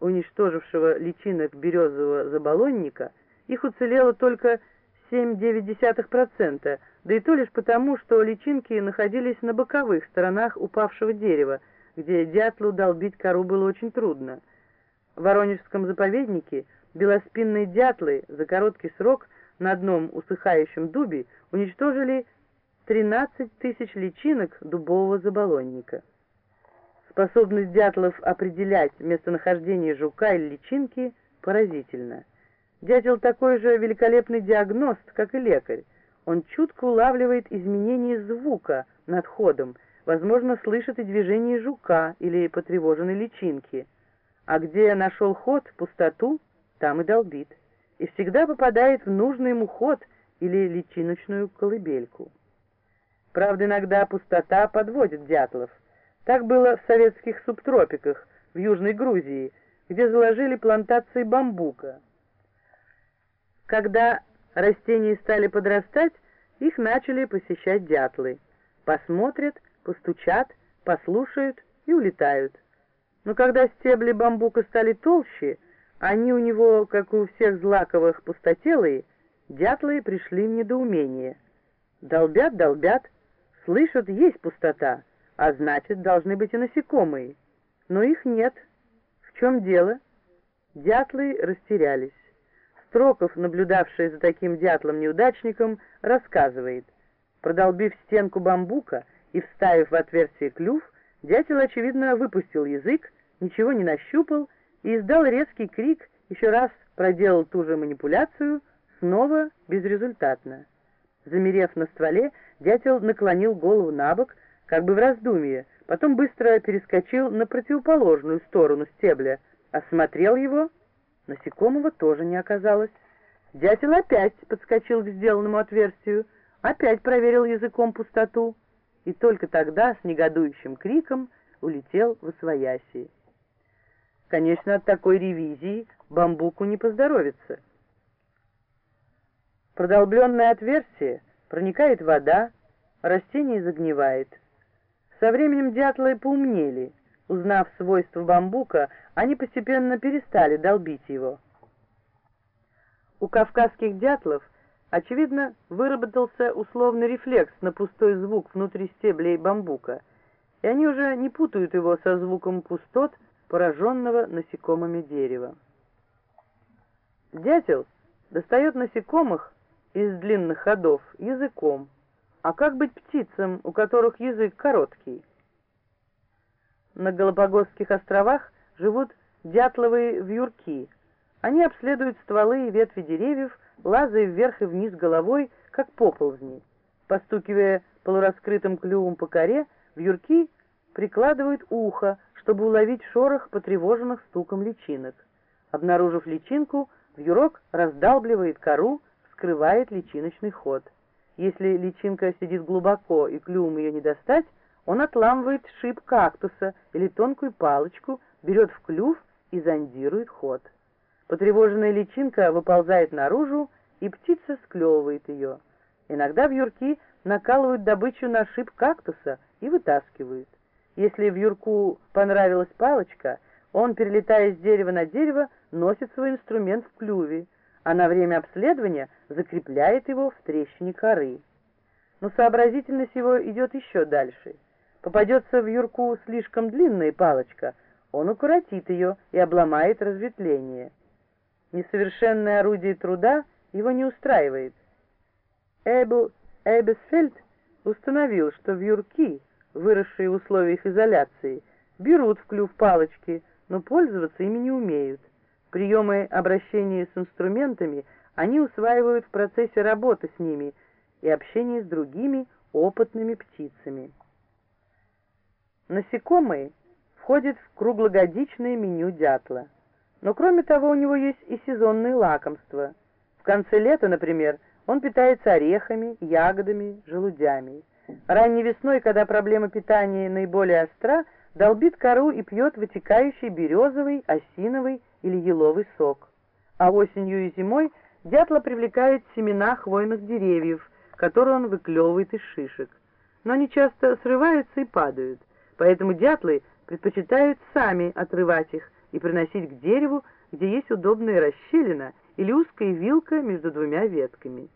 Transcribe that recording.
уничтожившего личинок березового заболонника, их уцелело только 7,9%, да и то лишь потому, что личинки находились на боковых сторонах упавшего дерева, где дятлу долбить кору было очень трудно. В Воронежском заповеднике белоспинные дятлы за короткий срок на одном усыхающем дубе уничтожили 13 тысяч личинок дубового заболонника. Способность дятлов определять местонахождение жука или личинки поразительна. Дятел такой же великолепный диагност, как и лекарь. Он чутко улавливает изменения звука над ходом, возможно, слышит и движение жука или потревоженной личинки. А где нашел ход, пустоту, там и долбит. И всегда попадает в нужный ему ход или личиночную колыбельку. Правда, иногда пустота подводит дятлов. Так было в советских субтропиках, в Южной Грузии, где заложили плантации бамбука. Когда растения стали подрастать, их начали посещать дятлы. Посмотрят, постучат, послушают и улетают. Но когда стебли бамбука стали толще, они у него, как у всех злаковых, пустотелые, дятлы пришли в недоумение. Долбят, долбят, слышат, есть пустота, а значит, должны быть и насекомые. Но их нет. В чем дело? Дятлы растерялись. Строков, наблюдавший за таким дятлом-неудачником, рассказывает. Продолбив стенку бамбука и вставив в отверстие клюв, дятел, очевидно, выпустил язык, ничего не нащупал и издал резкий крик, еще раз проделал ту же манипуляцию, снова безрезультатно. Замерев на стволе, дятел наклонил голову на бок, как бы в раздумье, потом быстро перескочил на противоположную сторону стебля, осмотрел его Насекомого тоже не оказалось. Дятел опять подскочил к сделанному отверстию, опять проверил языком пустоту и только тогда с негодующим криком улетел в освоясии. Конечно, от такой ревизии бамбуку не поздоровится. Продолбленное отверстие, проникает вода, растение загнивает. Со временем дятлы поумнели — Узнав свойства бамбука, они постепенно перестали долбить его. У кавказских дятлов, очевидно, выработался условный рефлекс на пустой звук внутри стеблей бамбука, и они уже не путают его со звуком пустот, пораженного насекомыми дерева. Дятел достает насекомых из длинных ходов языком. А как быть птицам, у которых язык короткий? на Галапагосских островах живут дятловые вьюрки. Они обследуют стволы и ветви деревьев, лазая вверх и вниз головой, как поползни. Постукивая полураскрытым клювом по коре, вьюрки прикладывают ухо, чтобы уловить шорох потревоженных стуком личинок. Обнаружив личинку, вьюрок раздалбливает кору, скрывает личиночный ход. Если личинка сидит глубоко и клювом ее не достать, он отламывает шип кактуса или тонкую палочку, берет в клюв и зондирует ход. Потревоженная личинка выползает наружу, и птица склевывает ее. Иногда вьюрки накалывают добычу на шип кактуса и вытаскивают. Если вьюрку понравилась палочка, он, перелетая с дерева на дерево, носит свой инструмент в клюве, а на время обследования закрепляет его в трещине коры. Но сообразительность его идет еще дальше — Попадется в Юрку слишком длинная палочка, он укоротит ее и обломает разветвление. Несовершенное орудие труда его не устраивает. Эбл Эбесфельд установил, что вьюрки, выросшие в условиях изоляции, берут в клюв палочки, но пользоваться ими не умеют. Приемы обращения с инструментами они усваивают в процессе работы с ними и общения с другими опытными птицами. Насекомые входят в круглогодичное меню дятла. Но кроме того у него есть и сезонные лакомства. В конце лета, например, он питается орехами, ягодами, желудями. Ранней весной, когда проблема питания наиболее остра, долбит кору и пьет вытекающий березовый, осиновый или еловый сок. А осенью и зимой дятла привлекает семена хвойных деревьев, которые он выклевывает из шишек. Но они часто срываются и падают поэтому дятлы предпочитают сами отрывать их и приносить к дереву, где есть удобная расщелина или узкая вилка между двумя ветками.